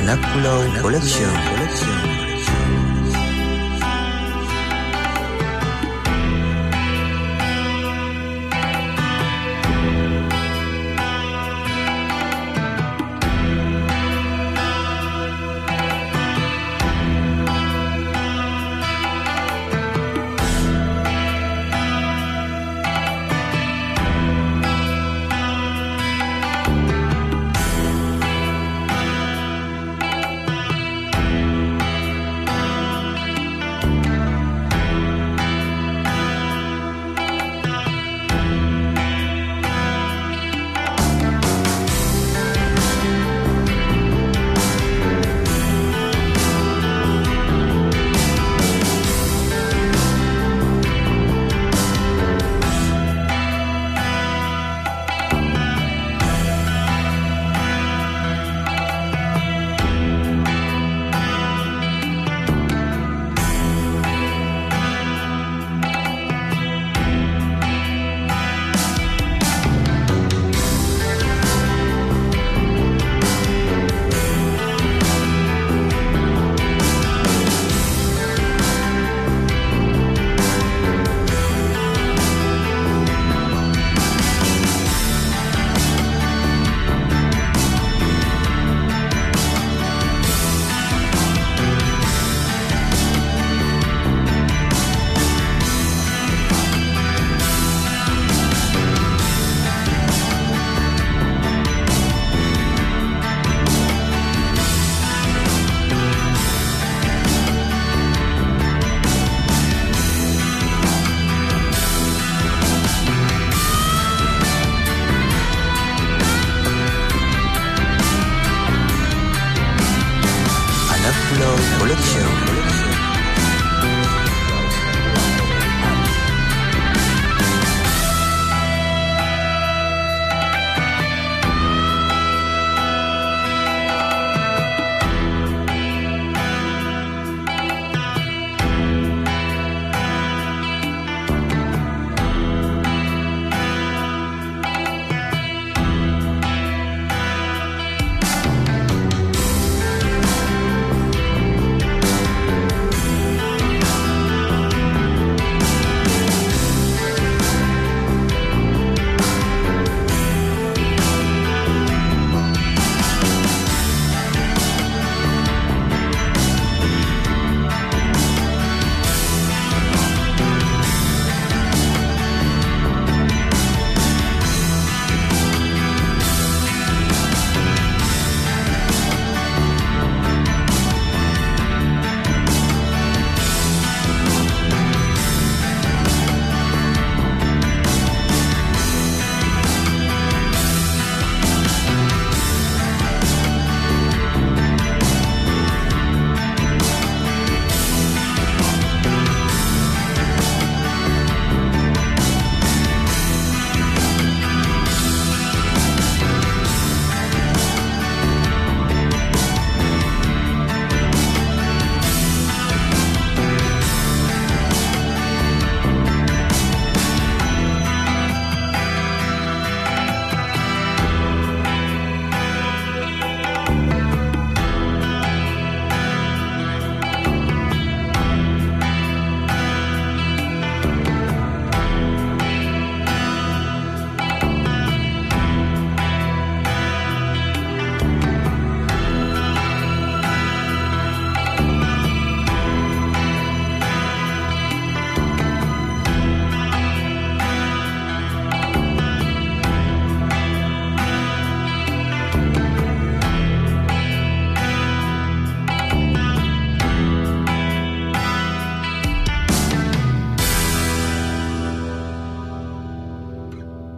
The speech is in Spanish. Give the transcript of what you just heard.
Vernacular Collection. 불러올려주시오